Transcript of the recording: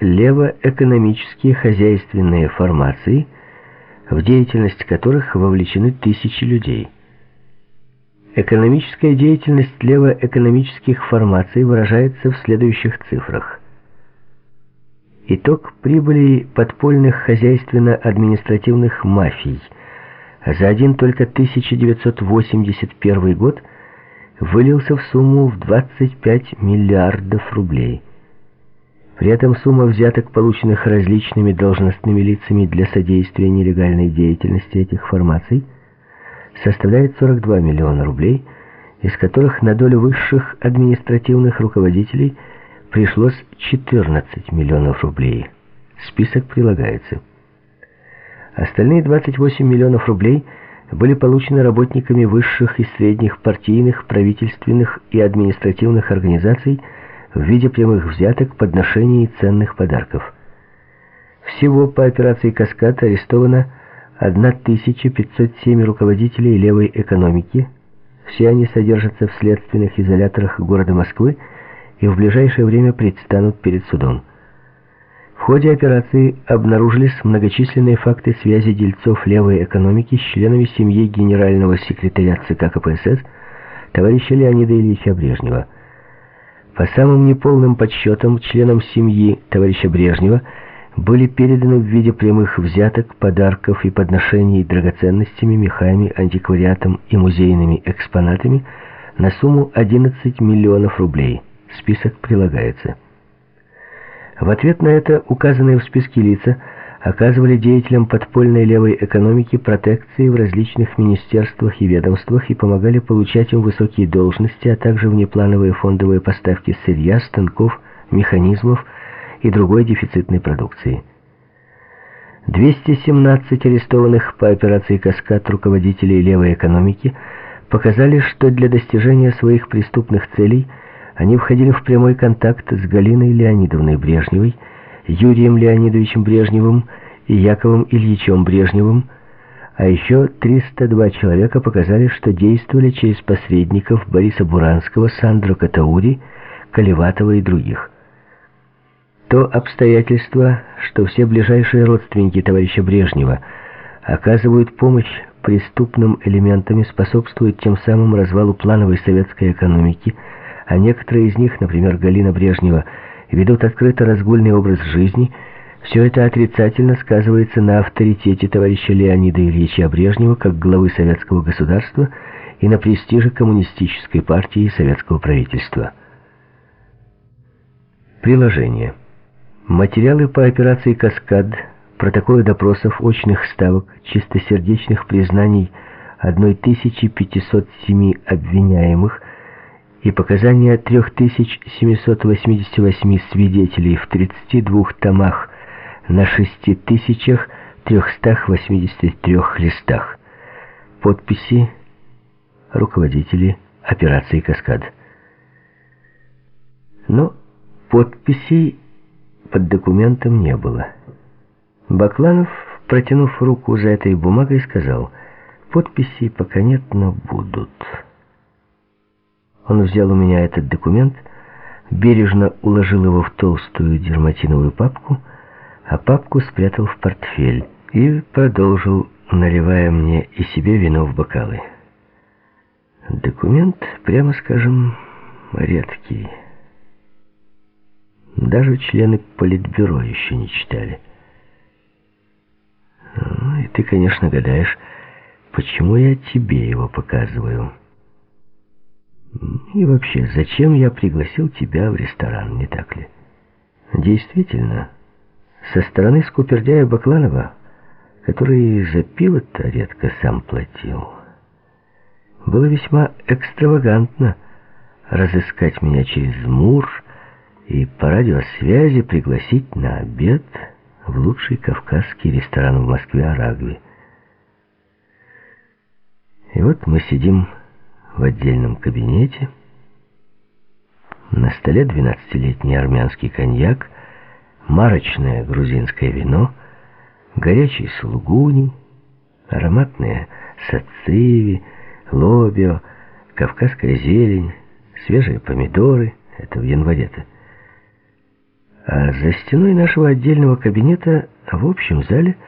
левоэкономические хозяйственные формации, в деятельность которых вовлечены тысячи людей. Экономическая деятельность левоэкономических формаций выражается в следующих цифрах. Итог прибыли подпольных хозяйственно-административных мафий за один только 1981 год вылился в сумму в 25 миллиардов рублей. При этом сумма взяток, полученных различными должностными лицами для содействия нелегальной деятельности этих формаций, составляет 42 миллиона рублей, из которых на долю высших административных руководителей пришлось 14 миллионов рублей. Список прилагается. Остальные 28 миллионов рублей были получены работниками высших и средних партийных, правительственных и административных организаций, в виде прямых взяток, подношений и ценных подарков. Всего по операции «Каскад» арестовано 1507 руководителей левой экономики. Все они содержатся в следственных изоляторах города Москвы и в ближайшее время предстанут перед судом. В ходе операции обнаружились многочисленные факты связи дельцов левой экономики с членами семьи генерального секретаря ЦК КПСС товарища Леонида Ильича Брежнева – по самым неполным подсчетам, членам семьи товарища Брежнева были переданы в виде прямых взяток, подарков и подношений драгоценностями, мехами, антиквариатом и музейными экспонатами на сумму 11 миллионов рублей. Список прилагается. В ответ на это указанные в списке лица оказывали деятелям подпольной левой экономики протекции в различных министерствах и ведомствах и помогали получать им высокие должности, а также внеплановые фондовые поставки сырья, станков, механизмов и другой дефицитной продукции. 217 арестованных по операции «Каскад» руководителей левой экономики показали, что для достижения своих преступных целей они входили в прямой контакт с Галиной Леонидовной Брежневой, Юрием Леонидовичем Брежневым и Яковом Ильичем Брежневым, а еще 302 человека показали, что действовали через посредников Бориса Буранского, Сандро Катаури, Колеватова и других. То обстоятельство, что все ближайшие родственники товарища Брежнева оказывают помощь преступным элементам и способствует тем самым развалу плановой советской экономики, а некоторые из них, например, Галина Брежнева, ведут открыто разгульный образ жизни, все это отрицательно сказывается на авторитете товарища Леонида Ильича Брежнева как главы советского государства и на престиже коммунистической партии и советского правительства. Приложение. Материалы по операции «Каскад», протоколы допросов, очных ставок, чистосердечных признаний 1507 обвиняемых – и показания 3788 свидетелей в 32 томах на 6383 листах. Подписи руководителей операции «Каскад». Но подписей под документом не было. Бакланов, протянув руку за этой бумагой, сказал, «Подписей пока нет, но будут». Он взял у меня этот документ, бережно уложил его в толстую дерматиновую папку, а папку спрятал в портфель и продолжил, наливая мне и себе вино в бокалы. Документ, прямо скажем, редкий. Даже члены политбюро еще не читали. Ну, и ты, конечно, гадаешь, почему я тебе его показываю. И вообще, зачем я пригласил тебя в ресторан, не так ли? Действительно, со стороны скупердяя Бакланова, который за пиво-то редко сам платил, было весьма экстравагантно разыскать меня через Мур и по радиосвязи пригласить на обед в лучший кавказский ресторан в Москве «Арагви». И вот мы сидим в отдельном кабинете. На столе 12-летний армянский коньяк, марочное грузинское вино, горячий сулугуни, ароматные сациви, лобио, кавказская зелень, свежие помидоры, это в январе-то, А за стеной нашего отдельного кабинета в общем зале –